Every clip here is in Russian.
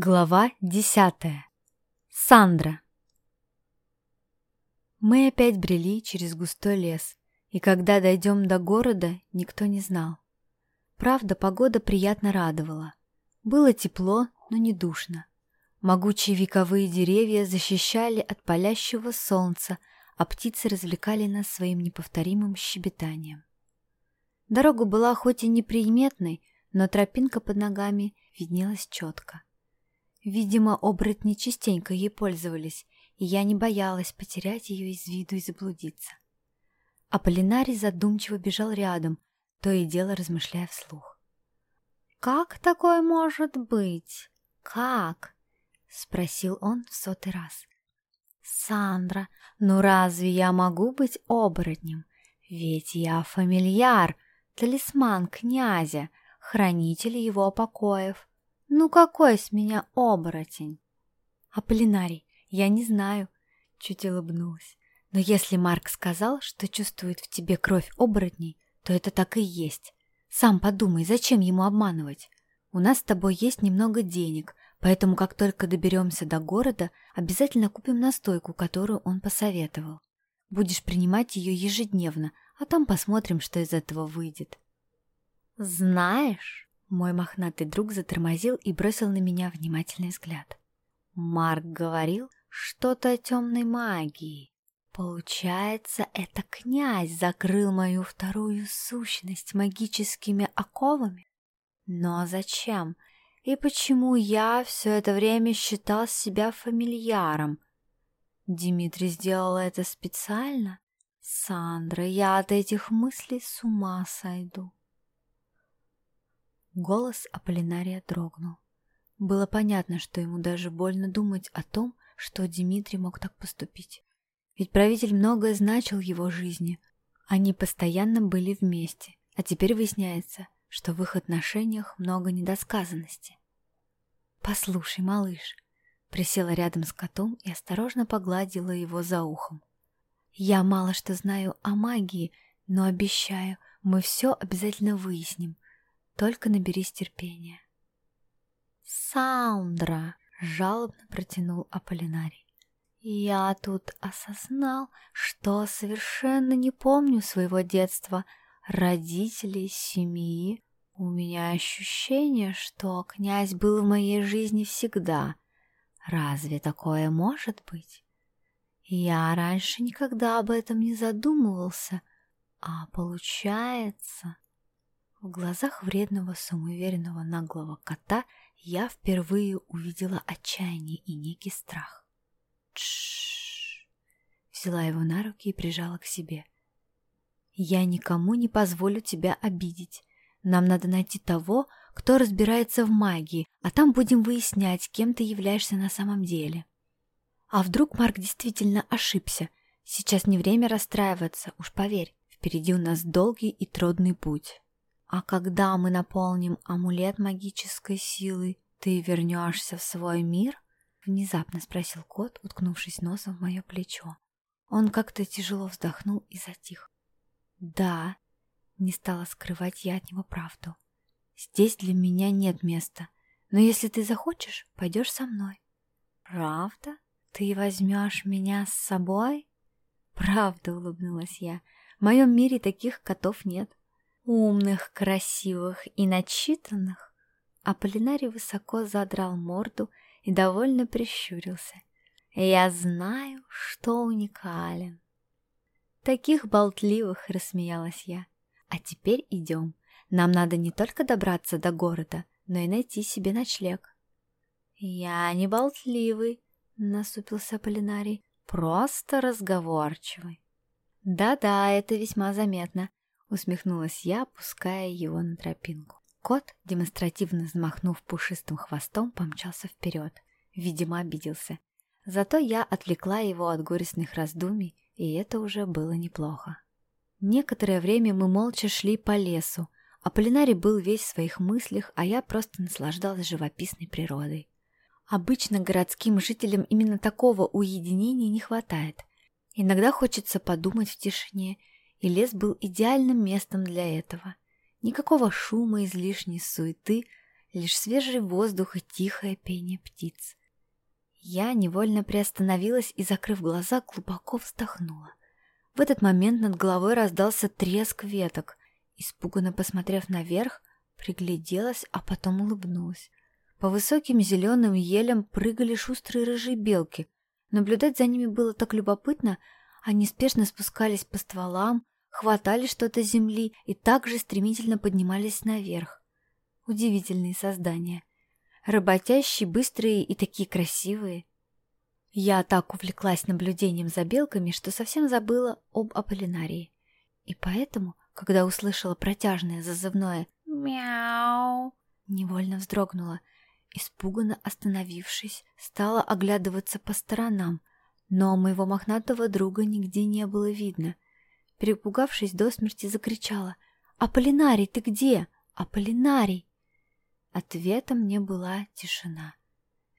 Глава десятая. Сандра. Мы опять брели через густой лес, и когда дойдем до города, никто не знал. Правда, погода приятно радовала. Было тепло, но не душно. Могучие вековые деревья защищали от палящего солнца, а птицы развлекали нас своим неповторимым щебетанием. Дорога была хоть и неприметной, но тропинка под ногами виднелась четко. Видимо, оборотни частенько ей пользовались, и я не боялась потерять ее из виду и заблудиться. Аполлинарий задумчиво бежал рядом, то и дело размышляя вслух. «Как такое может быть? Как?» — спросил он в сотый раз. «Сандра, ну разве я могу быть оборотнем? Ведь я фамильяр, талисман князя, хранитель его покоев. «Ну какой с меня оборотень?» «Аполлинарий, я не знаю», — чуть улыбнулась. «Но если Марк сказал, что чувствует в тебе кровь оборотней, то это так и есть. Сам подумай, зачем ему обманывать? У нас с тобой есть немного денег, поэтому как только доберемся до города, обязательно купим настойку, которую он посоветовал. Будешь принимать ее ежедневно, а там посмотрим, что из этого выйдет». «Знаешь...» Мой мохнатый друг затормозил и бросил на меня внимательный взгляд. Марк говорил что-то о темной магии. Получается, это князь закрыл мою вторую сущность магическими оковами? Но зачем? И почему я все это время считал себя фамильяром? Дмитрий сделал это специально? Сандра, я от этих мыслей с ума сойду. Голос Аполлинария дрогнул. Было понятно, что ему даже больно думать о том, что Дмитрий мог так поступить. Ведь правитель многое значил его жизни. Они постоянно были вместе, а теперь выясняется, что в их отношениях много недосказанности. «Послушай, малыш», — присела рядом с котом и осторожно погладила его за ухом. «Я мало что знаю о магии, но обещаю, мы все обязательно выясним, только наберись терпения. «Саундра!» — жалобно протянул Аполлинарий. «Я тут осознал, что совершенно не помню своего детства, родителей, семьи. У меня ощущение, что князь был в моей жизни всегда. Разве такое может быть? Я раньше никогда об этом не задумывался, а получается...» В глазах вредного, самоуверенного, наглого кота я впервые увидела отчаяние и некий страх. Тш! Взяла его на руки и прижала к себе. Я никому не позволю тебя обидеть. Нам надо найти того, кто разбирается в магии, а там будем выяснять, кем ты являешься на самом деле. А вдруг Марк действительно ошибся? Сейчас не время расстраиваться, уж поверь, впереди у нас долгий и трудный путь. «А когда мы наполним амулет магической силой, ты вернешься в свой мир?» Внезапно спросил кот, уткнувшись носом в мое плечо. Он как-то тяжело вздохнул и затих. «Да», — не стала скрывать я от него правду. «Здесь для меня нет места, но если ты захочешь, пойдешь со мной». «Правда? Ты возьмешь меня с собой?» «Правда», — улыбнулась я. «В моем мире таких котов нет» умных, красивых и начитанных, Аполлинарий высоко задрал морду и довольно прищурился. «Я знаю, что уникален». «Таких болтливых!» — рассмеялась я. «А теперь идем. Нам надо не только добраться до города, но и найти себе ночлег». «Я не болтливый», — насупился Аполлинарий, — «просто разговорчивый». «Да-да, это весьма заметно. Усмехнулась я, пуская его на тропинку. Кот, демонстративно взмахнув пушистым хвостом, помчался вперед. Видимо, обиделся. Зато я отвлекла его от горестных раздумий, и это уже было неплохо. Некоторое время мы молча шли по лесу. Аполлинарий был весь в своих мыслях, а я просто наслаждалась живописной природой. Обычно городским жителям именно такого уединения не хватает. Иногда хочется подумать в тишине и лес был идеальным местом для этого. Никакого шума, излишней суеты, лишь свежий воздух и тихое пение птиц. Я невольно приостановилась и, закрыв глаза, глубоко вздохнула. В этот момент над головой раздался треск веток. Испуганно посмотрев наверх, пригляделась, а потом улыбнулась. По высоким зеленым елям прыгали шустрые рыжие белки. Наблюдать за ними было так любопытно, они спешно спускались по стволам, хватали что-то земли и также стремительно поднимались наверх. Удивительные создания. Работящие, быстрые и такие красивые. Я так увлеклась наблюдением за белками, что совсем забыла об Аполлинарии. И поэтому, когда услышала протяжное зазывное «мяу», невольно вздрогнула. Испуганно остановившись, стала оглядываться по сторонам, но моего мохнатого друга нигде не было видно. Перепугавшись до смерти, закричала «Аполлинарий, ты где? Аполлинарий!» Ответом мне была тишина.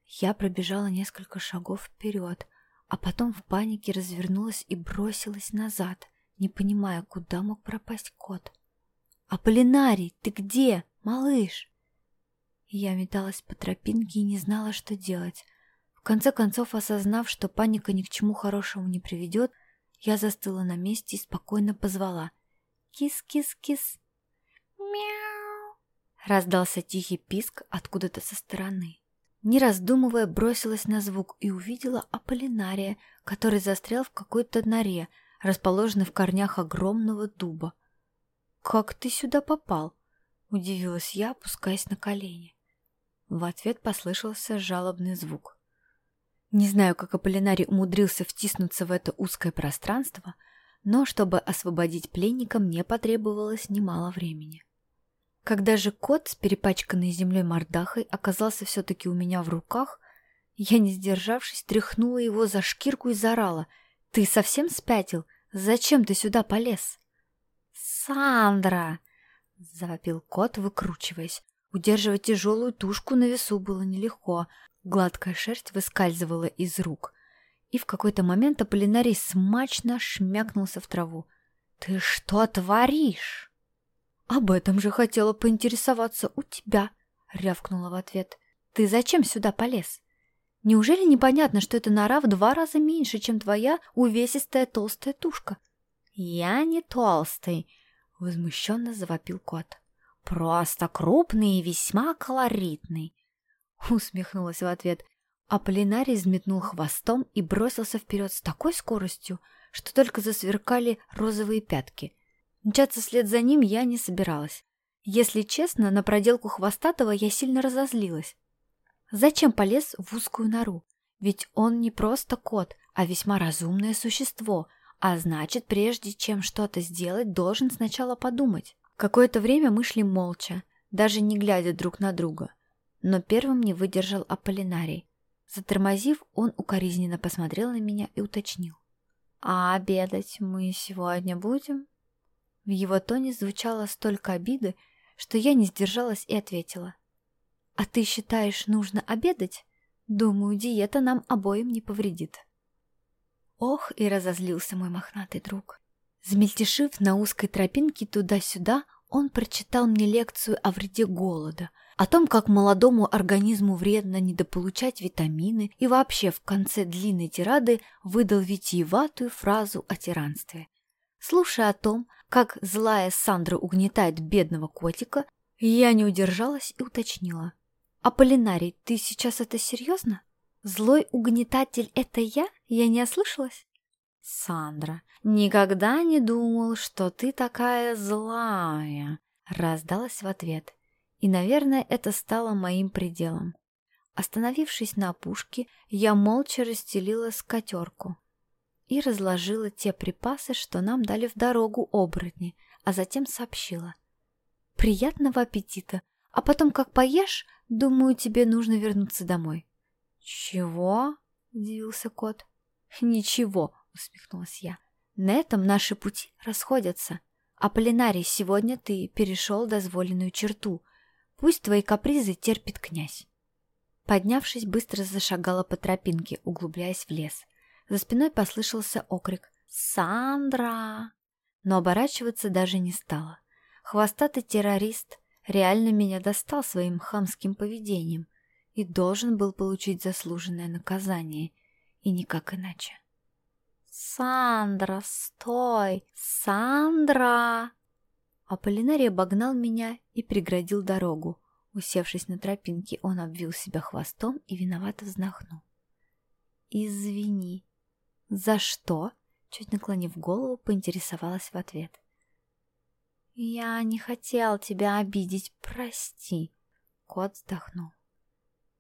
Я пробежала несколько шагов вперед, а потом в панике развернулась и бросилась назад, не понимая, куда мог пропасть кот. «Аполлинарий, ты где, малыш?» Я металась по тропинке и не знала, что делать. В конце концов, осознав, что паника ни к чему хорошему не приведет, я застыла на месте и спокойно позвала. «Кис-кис-кис!» «Мяу!» Раздался тихий писк откуда-то со стороны. Не раздумывая, бросилась на звук и увидела Аполлинария, который застрял в какой-то норе, расположенной в корнях огромного дуба. «Как ты сюда попал?» — удивилась я, опускаясь на колени. В ответ послышался жалобный звук. Не знаю, как Аполлинарий умудрился втиснуться в это узкое пространство, но чтобы освободить пленника, мне потребовалось немало времени. Когда же кот с перепачканной землей мордахой оказался все-таки у меня в руках, я, не сдержавшись, тряхнула его за шкирку и заорала. «Ты совсем спятил? Зачем ты сюда полез?» «Сандра!» — завопил кот, выкручиваясь. Удерживать тяжелую тушку на весу было нелегко, Гладкая шерсть выскальзывала из рук. И в какой-то момент Аполлинарий смачно шмякнулся в траву. «Ты что творишь?» «Об этом же хотела поинтересоваться у тебя», — рявкнула в ответ. «Ты зачем сюда полез? Неужели непонятно, что эта нора в два раза меньше, чем твоя увесистая толстая тушка?» «Я не толстый», — возмущенно завопил кот. «Просто крупный и весьма колоритный. Усмехнулась в ответ. А Полинарий взметнул хвостом и бросился вперед с такой скоростью, что только засверкали розовые пятки. Мчаться вслед за ним я не собиралась. Если честно, на проделку хвостатого я сильно разозлилась. Зачем полез в узкую нору? Ведь он не просто кот, а весьма разумное существо, а значит, прежде чем что-то сделать, должен сначала подумать. Какое-то время мы шли молча, даже не глядя друг на друга но первым не выдержал Аполлинарий. Затормозив, он укоризненно посмотрел на меня и уточнил. «А обедать мы сегодня будем?» В его тоне звучало столько обиды, что я не сдержалась и ответила. «А ты считаешь, нужно обедать? Думаю, диета нам обоим не повредит». Ох, и разозлился мой мохнатый друг. Замельтешив на узкой тропинке туда-сюда, он прочитал мне лекцию о вреде голода, о том, как молодому организму вредно недополучать витамины и вообще в конце длинной тирады выдал витиеватую фразу о тиранстве. Слушая о том, как злая Сандра угнетает бедного котика, я не удержалась и уточнила. «Аполлинарий, ты сейчас это серьезно? Злой угнетатель — это я? Я не ослышалась?» «Сандра, никогда не думал, что ты такая злая!» Раздалась в ответ. И, наверное, это стало моим пределом. Остановившись на опушке, я молча расстелила скатерку и разложила те припасы, что нам дали в дорогу оборотни, а затем сообщила. «Приятного аппетита! А потом, как поешь, думаю, тебе нужно вернуться домой». «Чего?» — удивился кот. «Ничего», — усмехнулась я. «На этом наши пути расходятся. А Полинарий, сегодня ты перешел дозволенную черту. Пусть твои капризы терпит князь». Поднявшись, быстро зашагала по тропинке, углубляясь в лес. За спиной послышался окрик «Сандра!», но оборачиваться даже не стала. Хвостатый террорист реально меня достал своим хамским поведением и должен был получить заслуженное наказание, и никак иначе. «Сандра, стой! Сандра!» Аполлинарий обогнал меня и преградил дорогу. Усевшись на тропинке, он обвил себя хвостом и виновато вздохнул. «Извини». «За что?» Чуть наклонив голову, поинтересовалась в ответ. «Я не хотел тебя обидеть, прости», — кот вздохнул.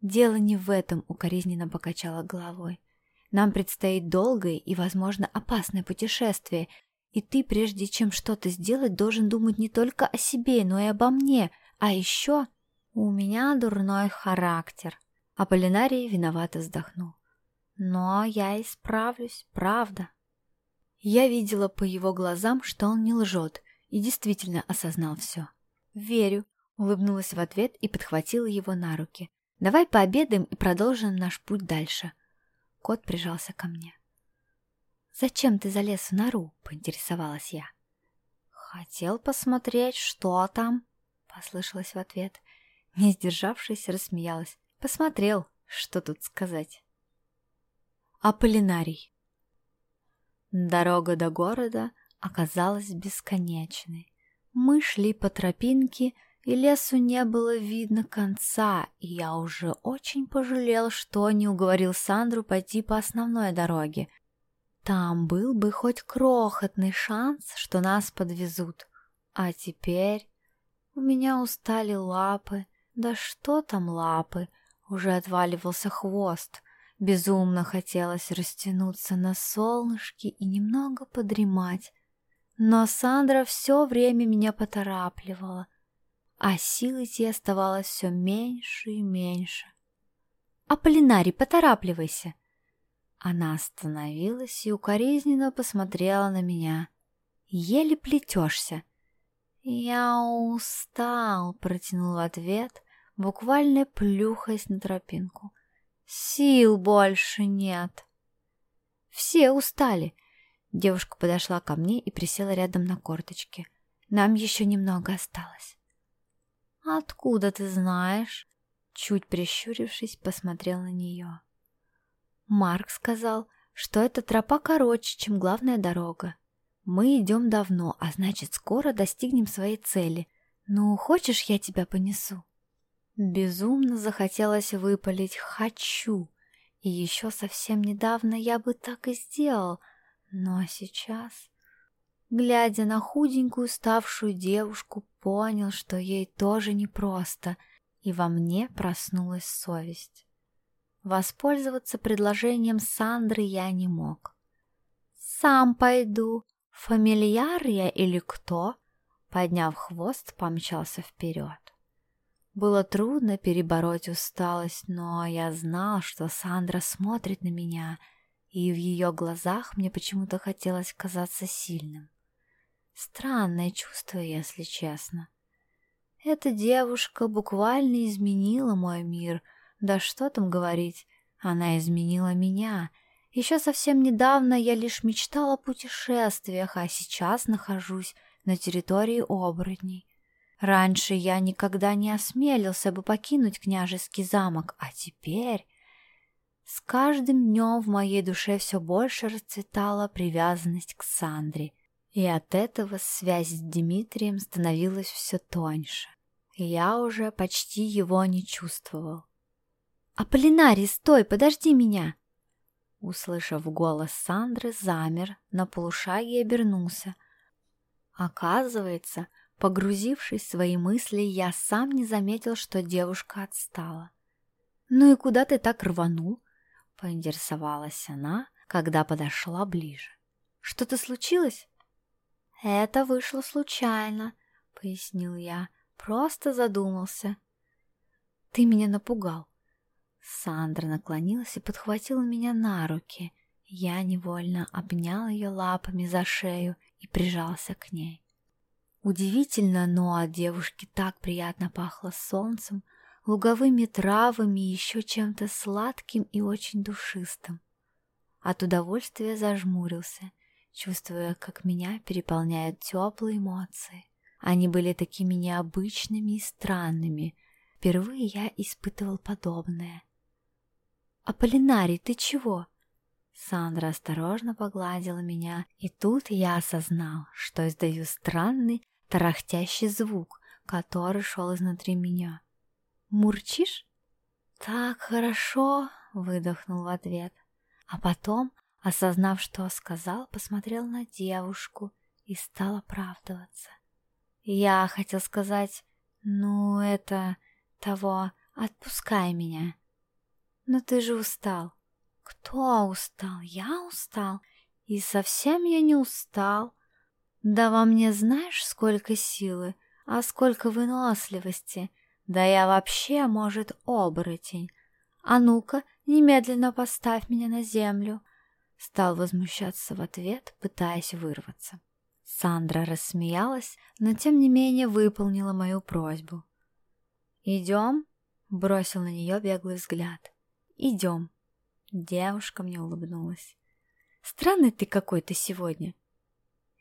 «Дело не в этом», — укоризненно покачала головой. «Нам предстоит долгое и, возможно, опасное путешествие, и ты, прежде чем что-то сделать, должен думать не только о себе, но и обо мне, а еще...» «У меня дурной характер», — Аполлинарий виновато вздохнул. «Но я исправлюсь, правда». Я видела по его глазам, что он не лжет, и действительно осознал все. «Верю», — улыбнулась в ответ и подхватила его на руки. «Давай пообедаем и продолжим наш путь дальше». Кот прижался ко мне. «Зачем ты залез в нору?» — поинтересовалась я. «Хотел посмотреть, что там», — послышалось в ответ. Не сдержавшись, рассмеялась. «Посмотрел, что тут сказать». Аполлинарий Дорога до города оказалась бесконечной. Мы шли по тропинке, и лесу не было видно конца, и я уже очень пожалел, что не уговорил Сандру пойти по основной дороге. Там был бы хоть крохотный шанс, что нас подвезут. А теперь у меня устали лапы, да что там лапы, уже отваливался хвост — Безумно хотелось растянуться на солнышке и немного подремать. Но Сандра все время меня поторапливала, а сил идти оставалось все меньше и меньше. «Аполлинарий, поторапливайся!» Она остановилась и укоризненно посмотрела на меня. «Еле плетешься!» «Я устал», — протянул в ответ, буквально плюхаясь на тропинку. Сил больше нет. Все устали. Девушка подошла ко мне и присела рядом на корточке. Нам еще немного осталось. «Откуда ты знаешь?» Чуть прищурившись, посмотрел на нее. Марк сказал, что эта тропа короче, чем главная дорога. Мы идем давно, а значит, скоро достигнем своей цели. Ну, хочешь, я тебя понесу? Безумно захотелось выпалить «хочу», и еще совсем недавно я бы так и сделал, но сейчас, глядя на худенькую ставшую девушку, понял, что ей тоже непросто, и во мне проснулась совесть. Воспользоваться предложением Сандры я не мог. «Сам пойду. Фамильяр я или кто?» Подняв хвост, помчался вперед. Было трудно перебороть усталость, но я знал, что Сандра смотрит на меня, и в ее глазах мне почему-то хотелось казаться сильным. Странное чувство, если честно. Эта девушка буквально изменила мой мир, да что там говорить, она изменила меня. Еще совсем недавно я лишь мечтала о путешествиях, а сейчас нахожусь на территории оборотней. Раньше я никогда не осмелился бы покинуть княжеский замок, а теперь... С каждым днем в моей душе все больше расцветала привязанность к Сандре, и от этого связь с Дмитрием становилась все тоньше. Я уже почти его не чувствовал. «Аполлинарий, стой, подожди меня!» Услышав голос Сандры, замер, на полушаге обернулся. Оказывается, Погрузившись в свои мысли, я сам не заметил, что девушка отстала. «Ну и куда ты так рванул?» — поинтересовалась она, когда подошла ближе. «Что-то случилось?» «Это вышло случайно», — пояснил я. «Просто задумался». «Ты меня напугал». Сандра наклонилась и подхватила меня на руки. Я невольно обнял ее лапами за шею и прижался к ней. Удивительно, но от девушки так приятно пахло солнцем, луговыми травами и еще чем-то сладким и очень душистым. От удовольствия зажмурился, чувствуя, как меня переполняют теплые эмоции. Они были такими необычными и странными. Впервые я испытывал подобное. «Аполлинарий, ты чего?» Сандра осторожно погладила меня, и тут я осознал, что издаю странный тарахтящий звук, который шел изнутри меня. «Мурчишь?» «Так хорошо!» — выдохнул в ответ. А потом, осознав, что сказал, посмотрел на девушку и стал оправдываться. Я хотел сказать, ну, это того, отпускай меня. Но ты же устал. Кто устал? Я устал. И совсем я не устал. Да во мне знаешь, сколько силы, а сколько выносливости. Да я вообще, может, оборотень. А ну-ка, немедленно поставь меня на землю. Стал возмущаться в ответ, пытаясь вырваться. Сандра рассмеялась, но тем не менее выполнила мою просьбу. «Идем?» — бросил на нее беглый взгляд. «Идем». Девушка мне улыбнулась. «Странный ты какой-то сегодня».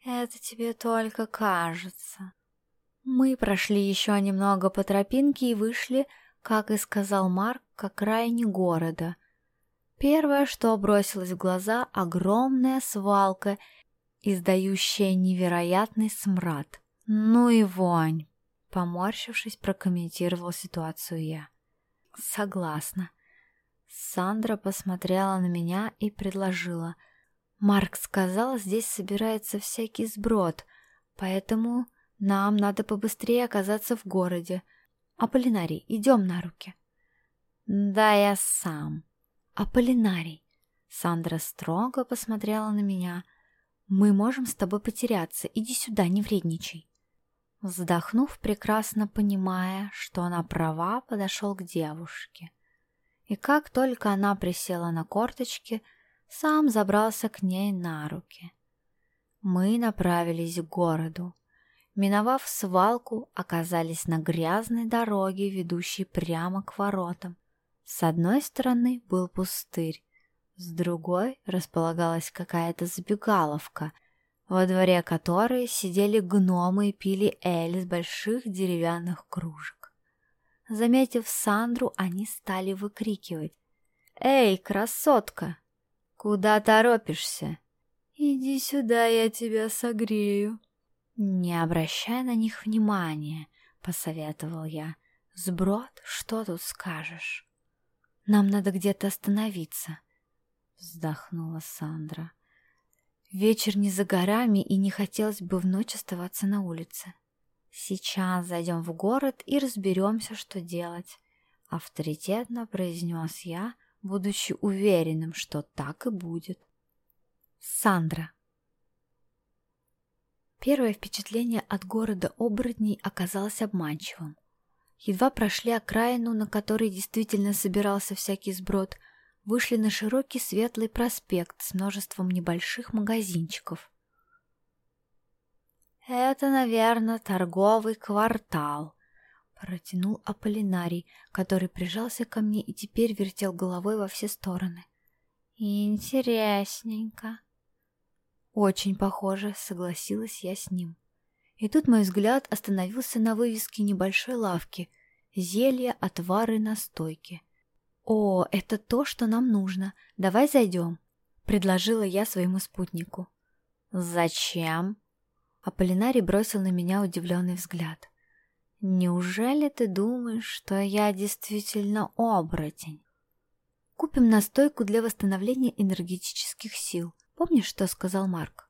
«Это тебе только кажется». Мы прошли еще немного по тропинке и вышли, как и сказал Марк, к окраине города. Первое, что бросилось в глаза — огромная свалка, издающая невероятный смрад. «Ну и вонь!» — поморщившись, прокомментировал ситуацию я. «Согласна». Сандра посмотрела на меня и предложила. «Марк сказал, здесь собирается всякий сброд, поэтому нам надо побыстрее оказаться в городе. Аполлинарий, идем на руки. Да, я сам. Аполлинарий. Сандра строго посмотрела на меня. Мы можем с тобой потеряться. Иди сюда, не вредничай. Вздохнув, прекрасно понимая, что она права, подошел к девушке. И как только она присела на корточки, сам забрался к ней на руки. Мы направились к городу. Миновав свалку, оказались на грязной дороге, ведущей прямо к воротам. С одной стороны был пустырь, с другой располагалась какая-то забегаловка, во дворе которой сидели гномы и пили эль из больших деревянных кружек. Заметив Сандру, они стали выкрикивать. «Эй, красотка! Куда торопишься? Иди сюда, я тебя согрею!» «Не обращай на них внимания», — посоветовал я. «Сброд, что тут скажешь?» «Нам надо где-то остановиться», — вздохнула Сандра. «Вечер не за горами, и не хотелось бы в ночь оставаться на улице. Сейчас зайдем в город и разберемся, что делать», — авторитетно произнес я, будучи уверенным, что так и будет. Сандра. Первое впечатление от города оборотней оказалось обманчивым. Едва прошли окраину, на которой действительно собирался всякий сброд, вышли на широкий светлый проспект с множеством небольших магазинчиков. «Это, наверное, торговый квартал», — протянул Аполлинарий, который прижался ко мне и теперь вертел головой во все стороны. «Интересненько». «Очень похоже», — согласилась я с ним. И тут мой взгляд остановился на вывеске небольшой лавки «Зелья, отвары, настойки». «О, это то, что нам нужно. Давай зайдем», — предложила я своему спутнику. «Зачем?» Аполлинарий бросил на меня удивленный взгляд. «Неужели ты думаешь, что я действительно оборотень?» «Купим настойку для восстановления энергетических сил», Помнишь, что сказал Марк?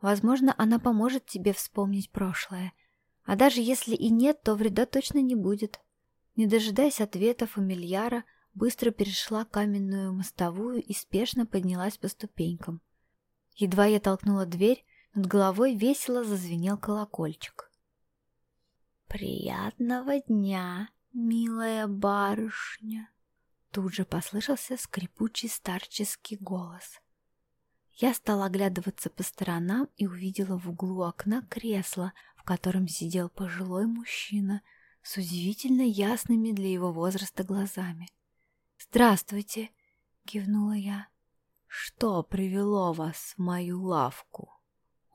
Возможно, она поможет тебе вспомнить прошлое. А даже если и нет, то вреда точно не будет. Не дожидаясь ответа фамильяра, быстро перешла каменную мостовую и спешно поднялась по ступенькам. Едва я толкнула дверь, над головой весело зазвенел колокольчик. «Приятного дня, милая барышня!» Тут же послышался скрипучий старческий голос. Я стала оглядываться по сторонам и увидела в углу окна кресло, в котором сидел пожилой мужчина с удивительно ясными для его возраста глазами. «Здравствуйте!» — кивнула я. «Что привело вас в мою лавку,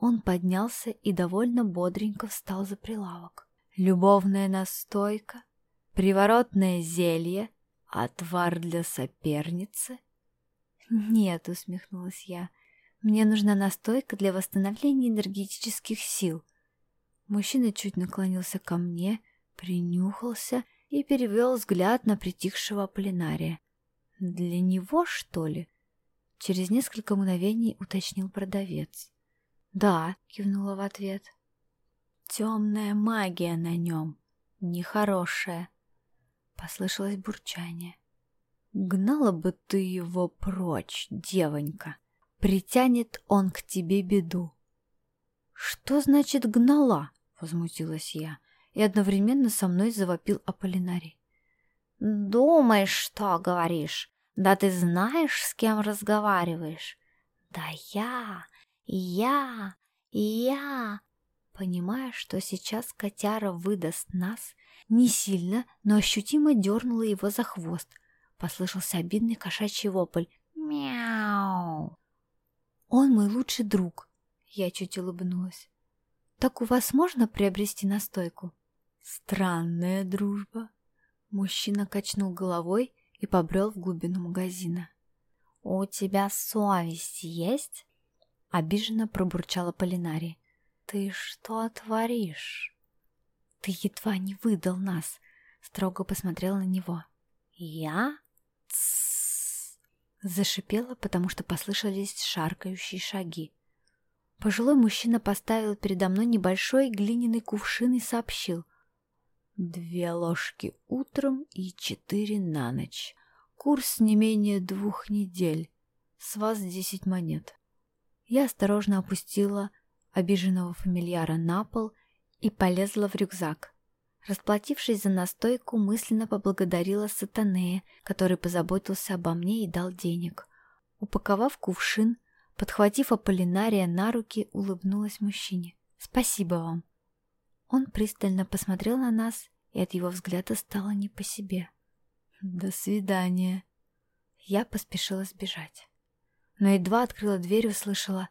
Он поднялся и довольно бодренько встал за прилавок. Любовная настойка, приворотное зелье, отвар для соперницы? Нет, усмехнулась я. Мне нужна настойка для восстановления энергетических сил. Мужчина чуть наклонился ко мне, принюхался и перевел взгляд на притихшего Аполлинария. «Для него, что ли?» Через несколько мгновений уточнил продавец. «Да», — кивнула в ответ. «Темная магия на нем, нехорошая», — послышалось бурчание. «Гнала бы ты его прочь, девонька, притянет он к тебе беду». «Что значит гнала?» — возмутилась я, и одновременно со мной завопил Аполлинарий. «Думаешь, что говоришь? Да ты знаешь, с кем разговариваешь? Да я, я, я...» Понимая, что сейчас котяра выдаст нас, не сильно, но ощутимо дернула его за хвост. Послышался обидный кошачий вопль. «Мяу!» «Он мой лучший друг!» Я чуть улыбнулась. «Так у вас можно приобрести настойку?» «Странная дружба!» Мужчина качнул головой и побрел в глубину магазина. «У тебя совесть есть?» Обиженно пробурчала Полинари. «Ты что творишь?» «Ты едва не выдал нас!» Строго посмотрела на него. «Я?» «Тссс!» Зашипела, потому что послышались шаркающие шаги. Пожилой мужчина поставил передо мной небольшой глиняный кувшин и сообщил. «Две ложки утром и четыре на ночь. Курс не менее двух недель. С вас десять монет». Я осторожно опустила обиженного фамильяра на пол и полезла в рюкзак. Расплатившись за настойку, мысленно поблагодарила Сатанея, который позаботился обо мне и дал денег. Упаковав кувшин, подхватив Аполлинария на руки, улыбнулась мужчине. «Спасибо вам!» Он пристально посмотрел на нас, и от его взгляда стало не по себе. «До свидания!» Я поспешила сбежать но едва открыла дверь, услышала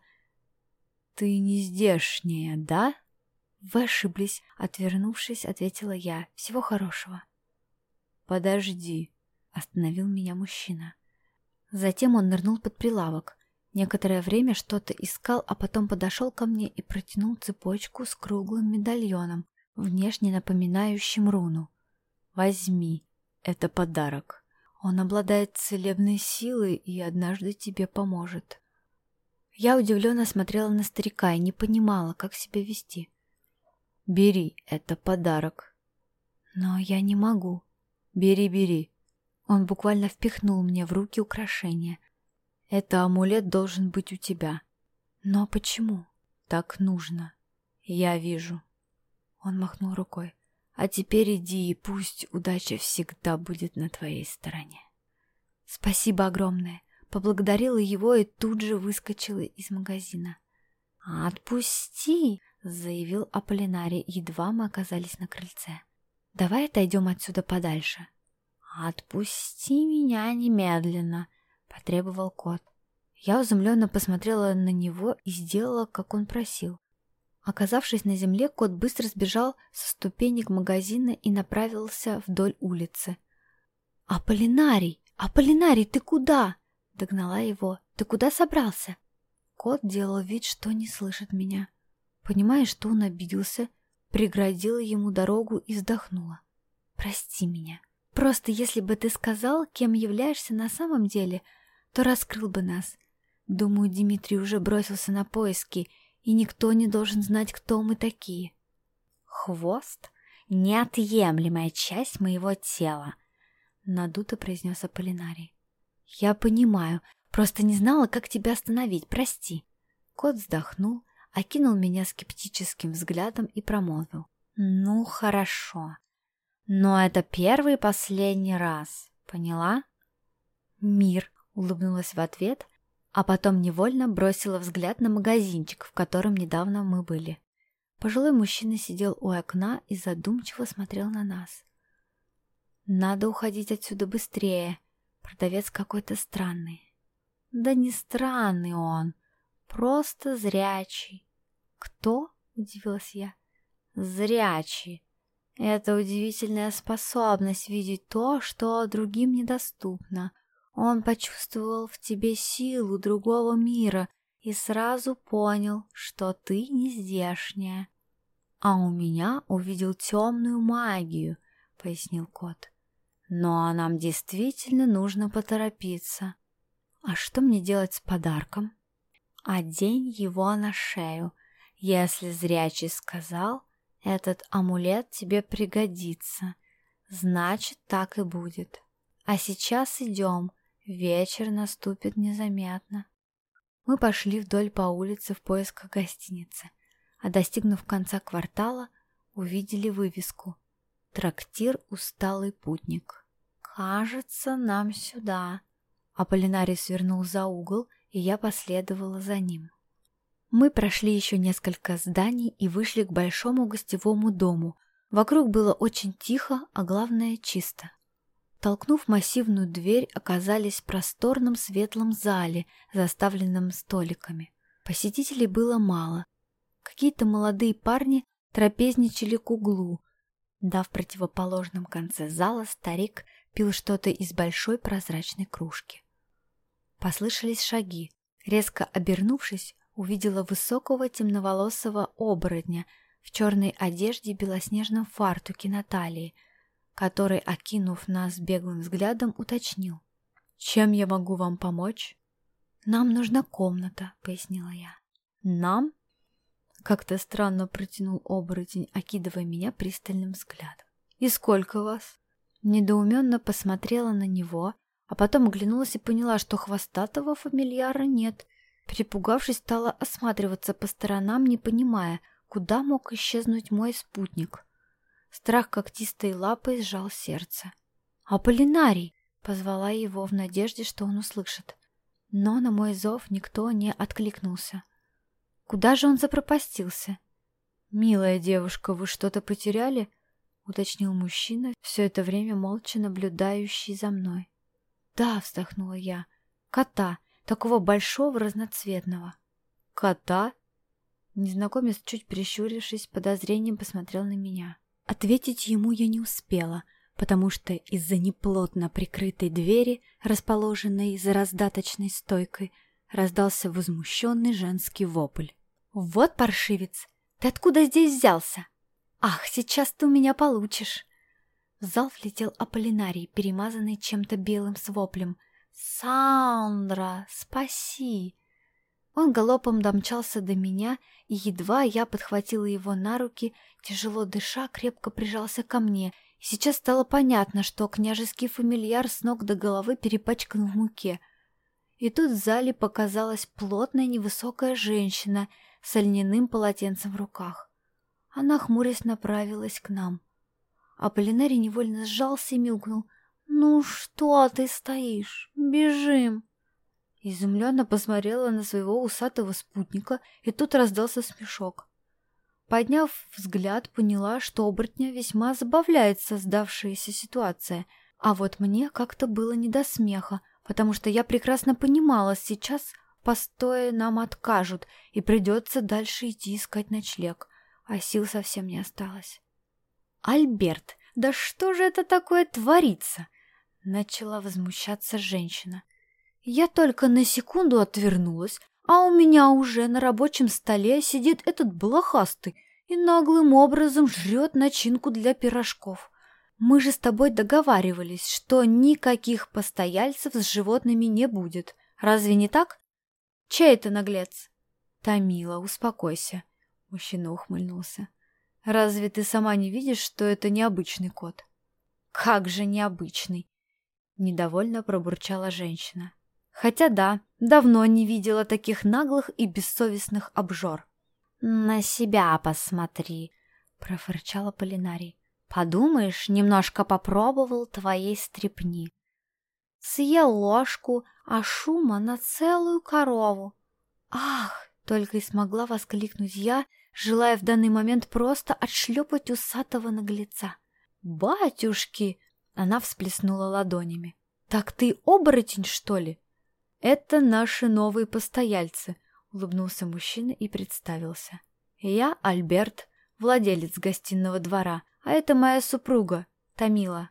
«Ты не здешняя, да?» «Вы ошиблись», — отвернувшись, ответила я. «Всего хорошего». «Подожди», — остановил меня мужчина. Затем он нырнул под прилавок. Некоторое время что-то искал, а потом подошел ко мне и протянул цепочку с круглым медальоном, внешне напоминающим руну. «Возьми, это подарок». Он обладает целебной силой и однажды тебе поможет. Я удивленно смотрела на старика и не понимала, как себя вести. «Бери, это подарок». «Но я не могу». «Бери, бери». Он буквально впихнул мне в руки украшение. «Это амулет должен быть у тебя». «Но почему?» «Так нужно. Я вижу». Он махнул рукой. А теперь иди, и пусть удача всегда будет на твоей стороне. Спасибо огромное. Поблагодарила его и тут же выскочила из магазина. «Отпусти!» — заявил Аполлинарий, едва мы оказались на крыльце. «Давай отойдем отсюда подальше». «Отпусти меня немедленно!» — потребовал кот. Я изумленно посмотрела на него и сделала, как он просил. Оказавшись на земле, кот быстро сбежал со ступенек магазина и направился вдоль улицы. «Аполлинарий! Аполлинарий, ты куда?» Догнала его. «Ты куда собрался?» Кот делал вид, что не слышит меня. Понимая, что он обиделся, преградила ему дорогу и вздохнула. «Прости меня. Просто если бы ты сказал, кем являешься на самом деле, то раскрыл бы нас. Думаю, Дмитрий уже бросился на поиски, и никто не должен знать, кто мы такие. «Хвост — неотъемлемая часть моего тела», — надуто произнес Аполлинарий. «Я понимаю, просто не знала, как тебя остановить, прости». Кот вздохнул, окинул меня скептическим взглядом и промолвил. «Ну, хорошо. Но это первый и последний раз, поняла?» «Мир», — улыбнулась в ответ, а потом невольно бросила взгляд на магазинчик, в котором недавно мы были. Пожилой мужчина сидел у окна и задумчиво смотрел на нас. «Надо уходить отсюда быстрее. Продавец какой-то странный». «Да не странный он, просто зрячий». «Кто?» — удивилась я. «Зрячий. Это удивительная способность видеть то, что другим недоступно. Он почувствовал в тебе силу другого мира и сразу понял, что ты не здешняя. А у меня увидел темную магию, пояснил кот. Но нам действительно нужно поторопиться. А что мне делать с подарком? Одень его на шею. Если зрячий сказал, этот амулет тебе пригодится. Значит, так и будет. А сейчас идем. Вечер наступит незаметно. Мы пошли вдоль по улице в поисках гостиницы, а достигнув конца квартала, увидели вывеску «Трактир «Усталый путник». «Кажется, нам сюда». Аполлинарий свернул за угол, и я последовала за ним. Мы прошли еще несколько зданий и вышли к большому гостевому дому. Вокруг было очень тихо, а главное чисто. Толкнув массивную дверь, оказались в просторном светлом зале, заставленном столиками. Посетителей было мало. Какие-то молодые парни трапезничали к углу. Да, в противоположном конце зала старик пил что-то из большой прозрачной кружки. Послышались шаги. Резко обернувшись, увидела высокого темноволосого оборотня в черной одежде и белоснежном фартуке на талии — который, окинув нас беглым взглядом, уточнил. «Чем я могу вам помочь?» «Нам нужна комната», — пояснила я. «Нам?» — как-то странно протянул оборотень, окидывая меня пристальным взглядом. «И сколько вас?» Недоуменно посмотрела на него, а потом оглянулась и поняла, что хвостатого фамильяра нет. Перепугавшись, стала осматриваться по сторонам, не понимая, куда мог исчезнуть мой спутник. Страх когтистой лапой сжал сердце. «Аполлинарий!» — позвала его в надежде, что он услышит. Но на мой зов никто не откликнулся. Куда же он запропастился? «Милая девушка, вы что-то потеряли?» — уточнил мужчина, все это время молча наблюдающий за мной. «Да», — вздохнула я, — «кота, такого большого разноцветного». «Кота?» Незнакомец, чуть прищурившись, подозрением посмотрел на меня. Ответить ему я не успела, потому что из-за неплотно прикрытой двери, расположенной за раздаточной стойкой, раздался возмущенный женский вопль. «Вот паршивец! Ты откуда здесь взялся? Ах, сейчас ты у меня получишь!» В зал влетел Аполлинарий, перемазанный чем-то белым с воплем. «Сандра, спаси!» Он галопом домчался до меня, и едва я подхватила его на руки, тяжело дыша, крепко прижался ко мне, и сейчас стало понятно, что княжеский фамильяр с ног до головы перепачкан в муке. И тут в зале показалась плотная невысокая женщина с льняным полотенцем в руках. Она, хмурясь, направилась к нам. А Полинарий невольно сжался и мяукнул. «Ну что ты стоишь? Бежим!» Изумленно посмотрела на своего усатого спутника, и тут раздался смешок. Подняв взгляд, поняла, что оборотня весьма забавляет создавшаяся ситуация, а вот мне как-то было не до смеха, потому что я прекрасно понимала, сейчас постоя нам откажут, и придется дальше идти искать ночлег, а сил совсем не осталось. «Альберт, да что же это такое творится?» Начала возмущаться женщина. Я только на секунду отвернулась, а у меня уже на рабочем столе сидит этот блохастый и наглым образом жрет начинку для пирожков. Мы же с тобой договаривались, что никаких постояльцев с животными не будет. Разве не так? Чей это наглец? Тамила, успокойся. Мужчина ухмыльнулся. Разве ты сама не видишь, что это необычный кот? Как же необычный? Недовольно пробурчала женщина. Хотя да, давно не видела таких наглых и бессовестных обжор. «На себя посмотри», — профырчала Полинарий. «Подумаешь, немножко попробовал твоей стрепни. Съел ложку, а шума на целую корову. Ах!» — только и смогла воскликнуть я, желая в данный момент просто отшлепать усатого наглеца. «Батюшки!» — она всплеснула ладонями. «Так ты оборотень, что ли?» «Это наши новые постояльцы», — улыбнулся мужчина и представился. Я Альберт, владелец гостиного двора, а это моя супруга, Тамила.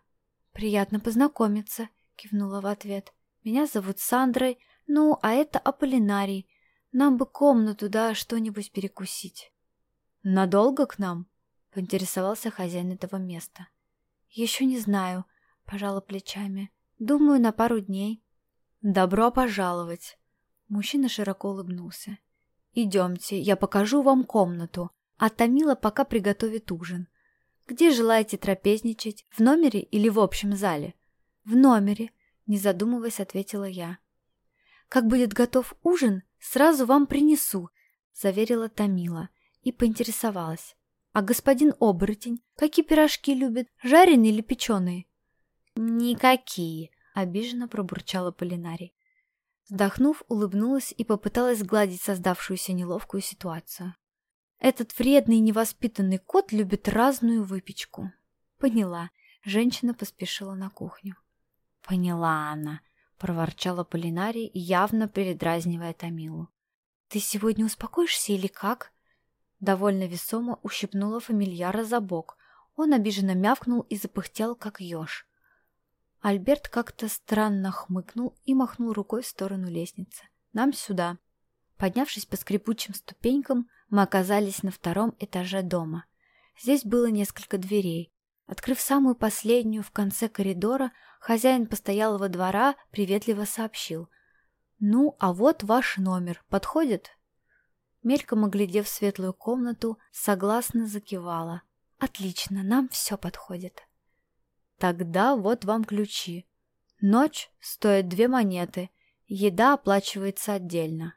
Приятно познакомиться, кивнула в ответ. Меня зовут Сандрой, ну, а это Аполлинарий. Нам бы комнату, да, что-нибудь перекусить. Надолго к нам? Поинтересовался хозяин этого места. Еще не знаю, пожала плечами. Думаю, на пару дней. Добро пожаловать. Мужчина широко улыбнулся. «Идемте, я покажу вам комнату, а Томила пока приготовит ужин. Где желаете трапезничать, в номере или в общем зале?» «В номере», — не задумываясь, ответила я. «Как будет готов ужин, сразу вам принесу», — заверила Томила и поинтересовалась. «А господин оборотень, какие пирожки любит, жареные или печеные?» «Никакие», — обиженно пробурчала Полинарий. Вздохнув, улыбнулась и попыталась сгладить создавшуюся неловкую ситуацию. Этот вредный невоспитанный кот любит разную выпечку. Поняла. Женщина поспешила на кухню. Поняла она, проворчала Полинарий, явно передразнивая Томилу. Ты сегодня успокоишься или как? Довольно весомо ущипнула фамильяра за бок. Он обиженно мявкнул и запыхтел, как еж. Альберт как-то странно хмыкнул и махнул рукой в сторону лестницы. «Нам сюда». Поднявшись по скрипучим ступенькам, мы оказались на втором этаже дома. Здесь было несколько дверей. Открыв самую последнюю в конце коридора, хозяин постоялого двора приветливо сообщил. «Ну, а вот ваш номер. Подходит?» Мельком оглядев светлую комнату, согласно закивала. «Отлично, нам все подходит». Тогда вот вам ключи. Ночь стоит две монеты, еда оплачивается отдельно.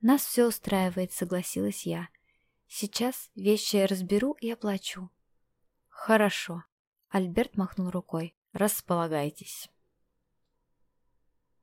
Нас все устраивает, согласилась я. Сейчас вещи я разберу и оплачу. Хорошо. Альберт махнул рукой. Располагайтесь.